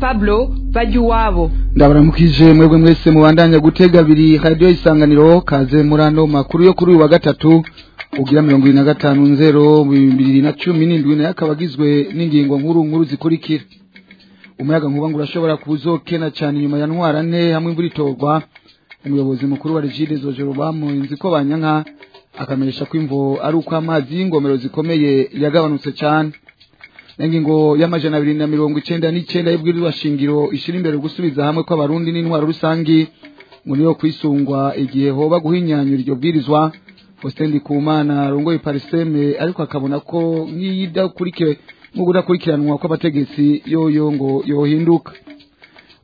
Pablo Bajuwabo ndabaramukije mwebwe mwese mubandanya gutega biri radio isanganiro kaze murano makuru yo kuri wa gatatu ugira 2550 yakabagizwe n'ingingo nkuru nkuru zikurikira umuyaga nkuba urashobora kuzokena cyane nyuma ya ntwara ne hamwe imvura itorwa umuyobozi mukuru wa Rigide Zojero bamuhinzi ko banyanka akamenyesha ko imvo ari uko amazi y'ingomero zikomeye yagabanutse cyane n'ingingo y'amajana abiri na mirongo icyenda n'icyenda y'ubwirirwa shingiro ishyira imbere gusubiza hamwe kw'abarundi n'intwaro rusange muri yo kwisungwa igihe hoba guhinyanyura iryo bwirizwa Faustin Kumana rongoye pariseme ariko akabona ko nk'iyidakurikiwe nk'ubudakurikiranwa kw'abategetsi yoyo ngo yohinduka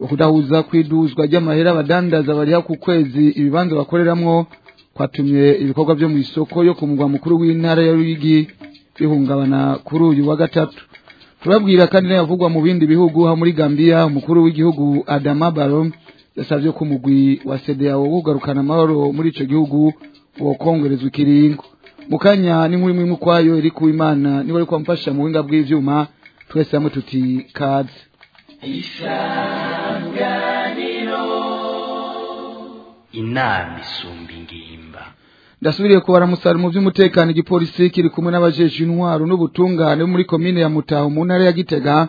ukudahuza kw'iduzwa ry'amahera abadandaza bariha ku kwezi ibibanza bakoreramo kwatumye ibikorwa byo mu isoko yo ku mugwa mukuru w'intara ya Ruyigi bihungabana kuri uyu wa gatatu turabwira kandi n'ayavugwa mu bindi bihugu ha muri Gambia umukuru w'igihugu Adama Barrow yasavye ko umugwi wa CDAO wogarukana amahoro muri ico gihugu wokongerezwa ikiringo mukanya ni nkuri mwimwe kwayo iri ku imana niwe kwa amfasha mu buhinga bw'ivyuma twese hamwe tuti kaze isanganiro inama ndasubiriye kubara umusaruro mu by'umutekano igipolisi kiri kumwe n'abajeje intwaro n'ubutungane bo muri komine ya mutaho mu ntara ya gitega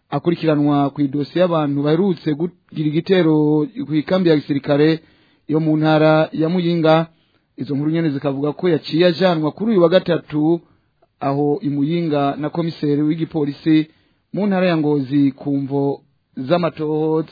akurikiranwa ku idosiye y'abantu baherutse kugira igitero ku ikambi ya gisirikare yo mu ntara ya muyinga izo nkuru nyene zikavuga ko yaciye ajanwa kuri uyu wa gatatu aho imuyinga na komiseri w'igipolisi mu ntara ya ngozi kumvo mvo z'amatohoza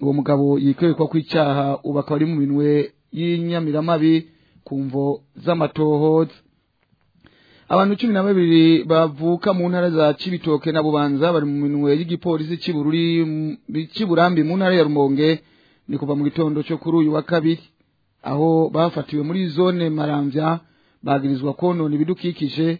uwo mugabo yikwerekwa ko icyaha ubu akaba ari mu minwe y'inyamiramabi ku mvo z'amatohoza abantu cumi na babiri bavuka mu ntara za cibitoke na bubanza bari mu minwe y'igipolisi cy'uburundi cy'uburambi mu ntara ya rumonge ni kuva mu gitondo cyo kuri uyu wa kabiri aho bafatiwe muri zone marambya bagirizwa konona ibidukikije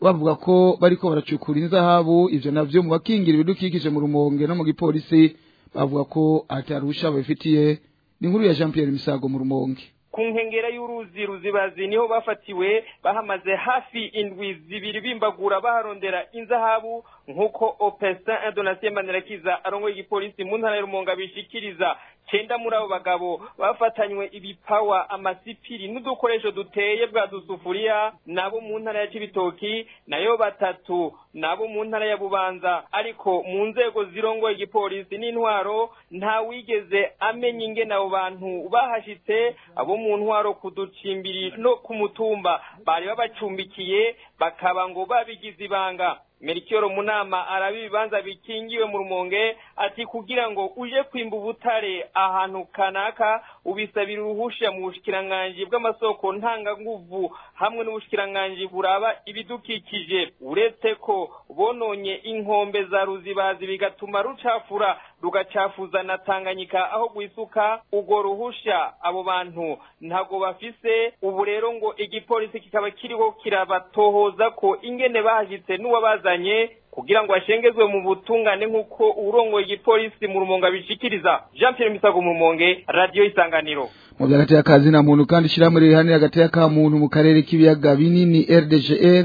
bavuga ko bariko baracukura inzahabu ivyo navyo mu bakingira ibidukikije mu rumonge no mu gipolisi bavuga ko atarusha babifitiye ni inkuru ya Jean Pierre Misago mu rumonge ku nkengera y'uruzi ruzibazi niho bafatiwe bahamaze hafi indwi zibiri bimbagura baharondera inzahabu nk'uko opesa adonasiyo manirakiza arongo y'igipolisi mu ntara y'urumunga bishikiriza cyenda muri abo bagabo bafatanywe ibipawa amasipiri n'udukoresho duteye bwa dusufuriya nabo mu ntara ya cibitoki nayo batatu nabo mu ntara ya bubanza ariko mu nzego zirongoye igipolisi n'intwaro nta wigeze amenya ingene abo bantu bahashyitse abo mu ntwaro kuducimbiri no ku mutumba bari babacumbikiye bakaba ngo babigize ibanga merikiyoro munama araba ibibanza bikingiwe mu rumonge ati kugira ngo uje kwimba ubutare ahantu kanaka ubisabira uruhushya mu bushikiranganji bw'amasoko ntanganguvu hamwe n'ubushikiranganji buraba ibidukikije uretse ko bononye inkombe za ruzibazi bigatuma rucafura rugacafuza na tanganyika aho gwisuka urwo ruhushya abo bantu ntago bafise ubu rero ngo igipolisi kikaba kiriho kirabatohoza ko ingene bahashitse n'uwabazanye kugira ngo ashengezwe mu butungane nk'uko urongoye igipolisi mu rumonga abishikiriza jean pierre misago mu rumonge radio isanganiro mu by'agati kazi na muntu kandi ishyirahamwe ya gatya ka muntu mu karere k'ibiyaga binini rdgr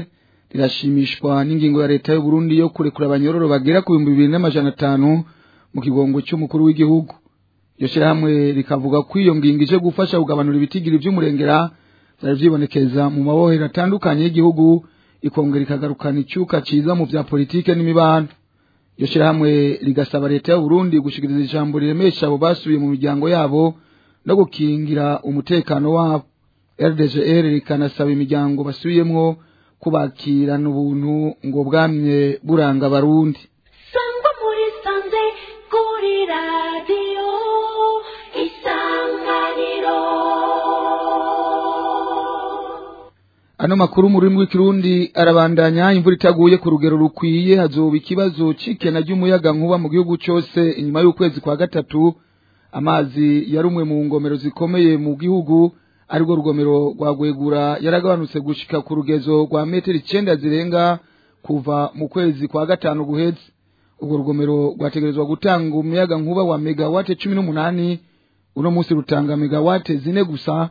rirashimishwa n'ingingo ya leta y'u burundi yo kurekura abanyororo bagera ku bihumbi mu kigongo cy'umukuru w'igihugu iryo shyirahamwe rikavuga ko iyo ngingo ije gufasha kugabanura ibitigiri by'umurengera byari byibonekeza mu mabohero atandukanye y'igihugu ikongera ikagarukana icyuka cyiza mu bya politiki n'imibano iryo shyirahamwe rigasaba leta Burundi gushyikiriza ijambo riremesha abo basubiye mu miryango yabo no gukingira umutekano wabo rdgr rikanasaba imiryango basubiyemwo kubakirana ubuntu ngo bwamye buranga abarundi ano makuru mu rurimi rw'ikirundi arabandanya imvura itaguye ku rugero rukwiye hazoba ikibazo cy'ikena ry'umuyaga nkuba mu gihugu cyose inyuma y'ukwezi kwa gatatu amazi yarumwe mu ngomero zikomeye mu gihugu arirwo rugomero rwa gwegura yaragabanutse gushika ku rugezo rwa metero icyenda zirenga kuva mu kwezi kwa gatanu guhetse urwo rugomero rwategerezwa gutanga umuyaga nkuba wa megawate cumi n'umunani uno munsi rutanga megawate zine gusa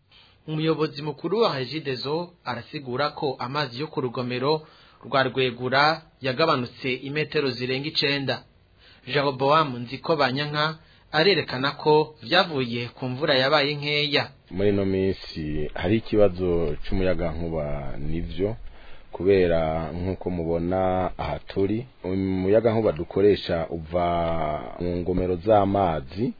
umuyobozi mukuru wa regidezo arasigura ko amazi yo ku rugomero rwa rwegura yagabanutse imetero zirenga icyenda. jerobowamu nzi ko banyanka arerekana ko byavuye ku mvura yabaye nkeya muri ino minsi hari ikibazo cy'umuyaga nkuba nibyo kubera nk'uko mubona aha turi umuyaga nkuba dukoresha uva mu ngomero z'amazi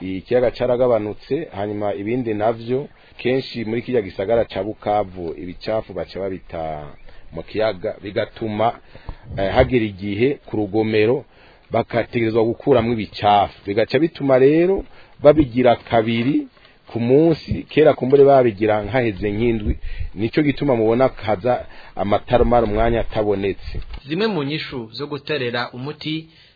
ikiyaga caragabanutse hanyuma ibindi navyo kenshi muri kijya gisagara ca bukavu ibicafu baca babita mu kiyaga bigatuma eh, hagira igihe ku rugomero bakategerezwa gukuramo ibicafu bigaca bituma rero babigira kabiri ku munsi kera ku kumbure babigira nkaheze nk'indwi nicyo gituma mubona haza amatarumara umwanya atabonetse zimwe mu nyishu zo guterera umuti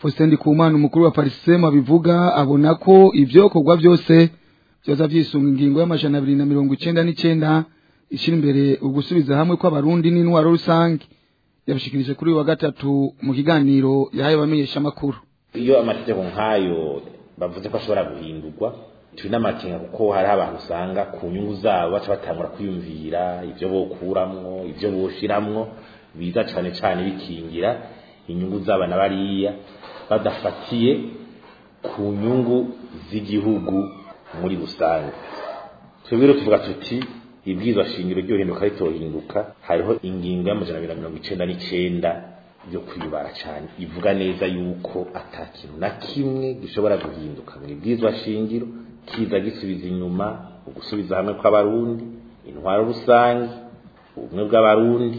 fositendi ku mwana umukuru wa parisema bivuga abona ko ibyokorwa byose byoza byisunga ingingo y'amajana abiri na mirongo icyenda n'icyenda ishyira imbere ugusubiza hamwe kw'abarundi n'intwaro rusange yabishikirije kuri uyu wa gatatu mu kiganiro yahaye abamenyesha amakuru iyo amategeko nk'ayo bavuze ko ashobora guhindurwa tubinamakenga kuko hari abantu usanga ku nyungu zabo baca batangura kwiyumvira ibyo bokuramwo ibyo boshiramwo biza cyane cyane bikingira inyungu z'abana bariya badafatiye ku nyungu z'igihugu muri rusange twebwe rero tuvuga tuti ibwirizwa shingiro ry'uhinduka ritohinduka hariho ingingo y'amajana abiri na mirongo icenda n'icenda yo kwibara cyane ivuga neza yuko ata na kimwe gishobora guhinduka mu ibwirizwa shingiro kiza gisubiza inyuma ugusubiza hamwe kw'abarundi intwaro rusange ubumwe bw'abarundi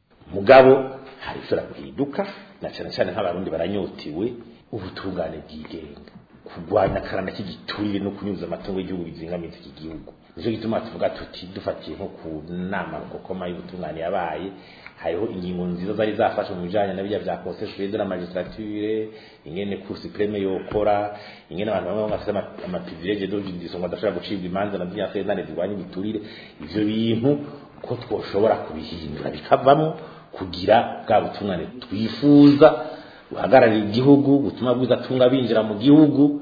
mugabo hari ishobora guhinduka na cyane cyane nk'abarundi baranyotewe ubutungane bwigenga kurwanya akarana k'igiturire no kunyuza amatungo y'igihugu bizingamiza iki gihugu nicyo gituma tuvuga tuti dufatiye nko ku nama gukoma y'ubutungane yabaye hariho ingingo nziza zari zafashe mu bijyanye na bya conseil de la magistrature ingene cour yokora ingene abantu bamwe bafite amaprivilege d'audition badashobora gucibwa imanza na bien faire zane zirwanya ibiturire ivyo bintu ko twashobora kubihindura bikavamo kugira bwa butumwa twifuza buhagararira igihugu ubutumwa bwiza tunga binjira mu gihugu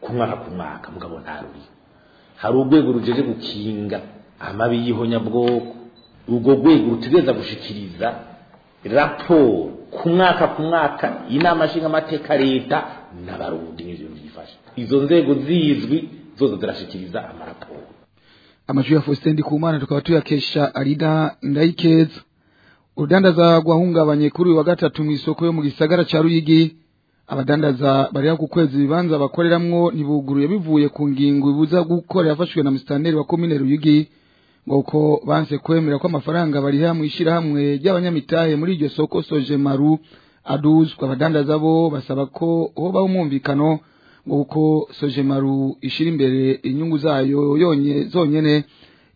ku mwaka ku mwaka mugabo ntaruriho hari urwego rujeje gukinga amabi y'ihonyabwoko urwo rwego rutegereza gushikiriza raporo ku mwaka ku mwaka inama nshingamateka leta n'abarundi n'ibintu byifasha izo nzego zizwi zozo zirashikiriza amaraporo amajwi ya Faustin Ndikumana tukaba tuyakesha Alida Ndaikeza urudandaza gwahungabanye kuri wa gatatu mu isoko yo mu gisagara ca Ruyigi abadandaza bari ku kwezi bibanza bakoreramwo ntibuguruye bivuye ku ngingo ibuza gukora yafashwe na musitanteri wa komine Ruyigi ngo banse kwemera ko amafaranga bariha mu ishyirahamwe ry'abanyamitahe muri iryo soko soje maru aduzwa abadandaza bo basaba ko hobaho umwumvikano ngo soje maru ishyira imbere inyungu zayo yonyine zonyine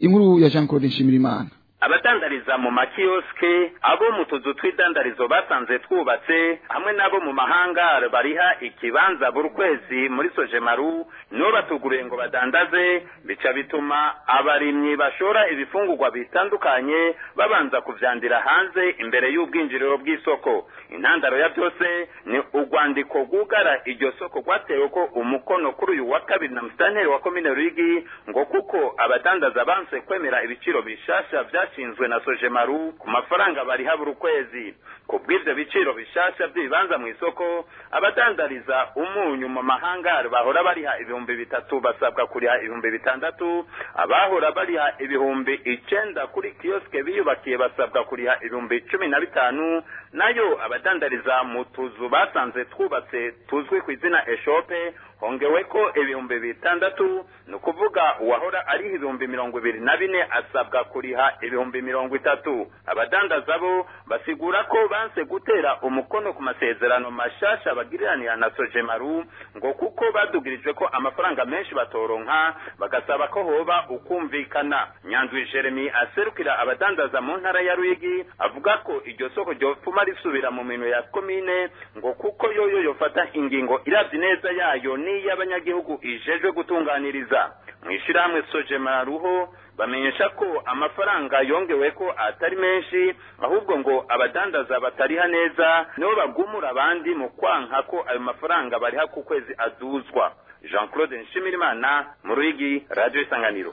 inkuru ya jean claude nshimirimana abadandariza mu makiyosike abo mu tuzu tw'idandarizo basanze twubatse hamwe n'abo mu mahanga bariha ikibanza buri kwezi muri sojemaru nibo batuguriye ngo badandaze bica bituma abarimyi bashora ibifungugwa bitandukanye babanza kubyandira hanze imbere y'ubwinjiriro bw'isoko intandaro ya byose ni urwandiko rwugara iryo soko rwatewe ko umukono kuri uyu wa kabiri na musitanteri wa komine ruyigi ngo kuko abadandaza banse kwemera ibiciro bishasha vya cyashinzwe na sojemaru ku mafaranga bariha buri kwezi ku bw'ibyo biciro bishyashya by'ibibanza mu isoko abadandariza umunyu mu mahanga bahora bariha ibihumbi bitatu basabwa kuriha ibihumbi bitandatu abahora bariha ibihumbi icyenda kuri kiyosike biyubakiye basabwa kuriha ibihumbi cumi na bitanu nayo abadandariza mu tuzu basanze twubatse tuzwi ku izina eshope hongewe ko ibihumbi bitandatu ni ukuvuga uwahora ariho ibihumbi mirongo ibiri na bine asabwa kuriha ibihumbi mirongo itatu abadandaza bo basigura ko banse gutera umukono ku masezerano mashasha bagiriranira na sojemaru ngo kuko badugirijwe ko amafaranga menshi batoronka bagasaba ko hoba ukumvikana nyanzwi jeremy aserukira abadandaza mu ntara ya ruyigi avuga ko iryo soko ryopfuma risubira mu mino ya komine ngo kuko yoyo yofata ingingo irabye neza yayo n'iy'abanyagihugu ijejwe gutunganiriza mu ishyirahamwe sojema ruho bamenyesha ko amafaranga yongewe ko atari menshi ahubwo ngo abadandaza batariha neza nibo bagumura abandi mu kwanka ko ayo mafaranga bariha ku kwezi aduzwa jean claude nshimirimana mu ruhigi radiyo isanganiro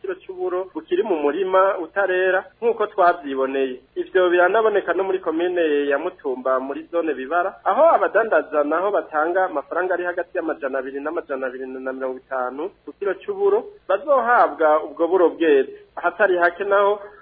kiro cy'uburo bukiri mu murima utarera nk'uko twabyiboneye ibyo biranaboneka no muri komine ya Mutumba muri zone bibara aho abadandaza naho batanga amafaranga ari hagati y'amajana abiri n'amajana abiri na mirongo itanu ku kiro cy'uburo b'uburo bazohabwa ubwo buro bwera ahatari hake naho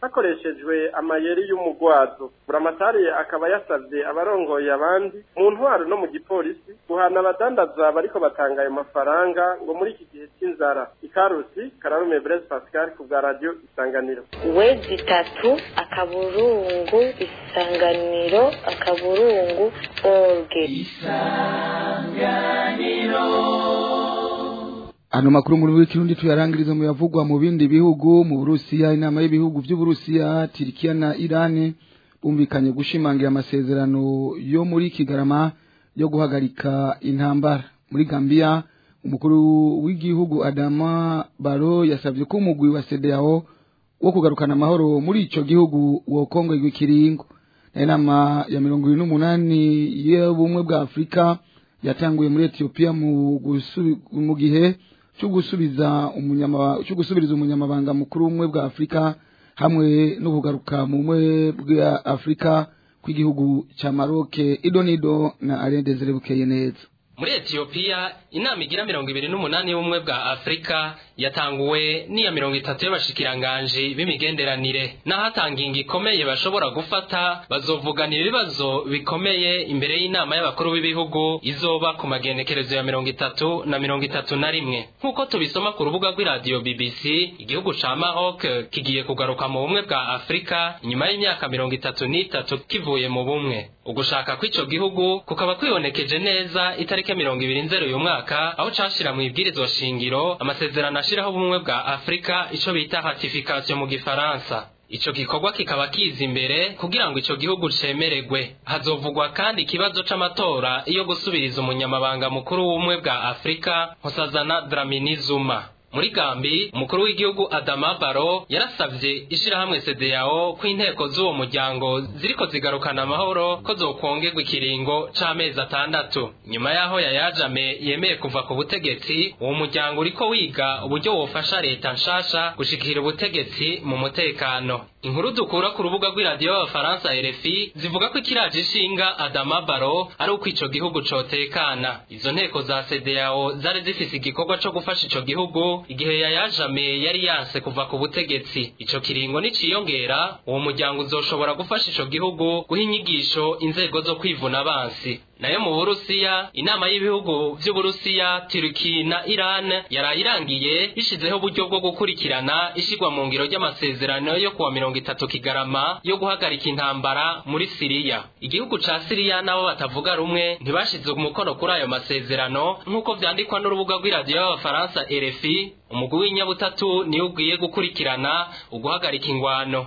hakoreshejwe amaye yari y'umugwazo buramatari akaba yasabye abarongoye abandi mu ntwaro no mu gipolisi guhana abadandaza bariko batanga ayo mafaranga ngo muri iki gihe c'inzara ikarusi kararume brez pascal ku bwa radio isanganiro wezi tatu akaburungu isanganiro akaburungu orge isanganiro Ano makuru mu rurimi rw'ikirundi tuyarangiriza mu yavugwa mu bindi bihugu mu Burusiya inama y'ibihugu by'Uburusiya Turkiya na Iran bumvikanye gushimangira amasezerano yo muri Kigarama yo guhagarika intambara muri Gambia umukuru w'igihugu Adama Baro yasabye ko umugwi wa CEDEAO wo kugarukana amahoro muri icyo gihugu wokongegwa ikiringo inama ya mirongo irindwi n'umunani y'ubumwe bwa afurika yatanguye muri etiyopiya mu gihe cyo gusubiza gusubiriza umunyamabanga mukuru umwe bwa Afurika hamwe n’ubugaruka mu mwe bwa Afrika kw'igihugu cya Maroke Idonido na Alain Désiré Bukeye neza muri etiyopiya inama igira mirongo ibiri n'umunani y'ubumwe bwa afurika yatanguwe n'iya mirongo itatu y'abashikiranganji b'imigenderanire n'ahatanga ingingo ikomeye bashobora gufata bazovuganira ibibazo bikomeye imbere y'inama y'abakuru b'ibihugu izoba ku magenekerezo ya mirongo itatu na mirongo itatu na rimwe nk'uko tubisoma ku rubuga rw'iradiyo bbc igihugu ca maroc kigiye kugaruka mu bumwe bwa afurika nyuma y'imyaka mirongo itatu n'itatu kivuye mu bumwe ugushaka kw'ico gihugu kukaba kwibonekeje neza itariki tariki mirongo ibiri nzero uyu mwaka aho cashira mu ibwirizwa shingiro amasezerano ashiraho ubumwe bwa Afrika ico bita ratification mu gifaransa ico gikorwa kikaba kiza imbere kugira ngo ico gihugu cemererwe hazovugwa kandi ikibazo c'amatora iyo gusubiriza umunyamabanga mukuru w'ubumwe bwa Afrika Nkosazana Dlamini Zuma muri gambi umukuru w'igihugu adama baro yarasabye ishyirahamwe sedeyao ko inteko z'uwo muryango ziriko zigarukana amahoro ko zokongerwa ikiringo c'amezi atandatu nyuma y'aho yayajame yemeye kuva ku butegetsi uwo muryango uriko wiga uburyo wofasha leta nshasha gushikira ubutegetsi mu mutekano inkuru dukura ku rubuga rw'iradiyo y'abafaransa RFI zivuga ko ikiraje ishinga Adama Barrow ari uko icyo gihugu cyotekana, izo nteko za CEDEAO zari zifise igikorwa cyo gufasha icyo gihugu igihe yayajame yari yanse kuva ku butegetsi icyo kiringo niciyongera uwo muryango uzoshobora gufasha icyo gihugu guha inyigisho inzego zo kwivuna abansi nayo mu burusiya inama y'ibihugu by'uburusiya turiki na iran yaraye irangiye bishizeho uburyo bwo gukurikirana ishyirwa mu ngiro ry'amasezerano yo kuwa mirongo itatu kigarama yo guhagarika intambara muri siriya igihugu cya siriya n'abo batavuga rumwe ntibashize umukono kuri ayo masezerano nk'uko vyandikwa n'urubuga rw'iradiyo y'abafaransa rfi umugwi w'inyabutatu niwe ugiye gukurikirana uguhagarika ingwano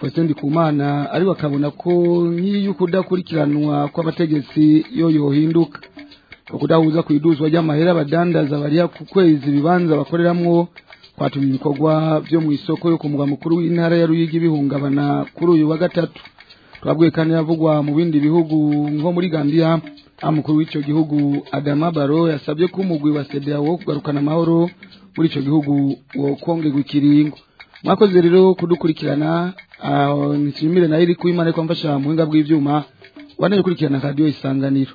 Faustin kumana ari wakabona ko nk'iyo ukudakurikiranwa kw'abategetsi yo yohinduka ukudahuza ku iduzwa ry'amahera abadandaza bariya ku kwezi ibibanza bakoreramwo kwatuma ibikorwa byo mu isoko yo ku mukuru w'intara ya Ruyigi bihungabana kuri uyu wa gatatu twabwiye kandi yavugwa mu bindi bihugu nko muri Gambia amukuru w'icyo gihugu Adama Baro yasabye ko umugwi wa CDAO wo kugarukana amahoro muri icyo gihugu wo kongerwa ikiringo mwakoze rero kudukurikirana Ah, oh, nshimire na iri kuimana ko mfasha muhinga bw'ivyuma waneye kurikirana radio isanganiro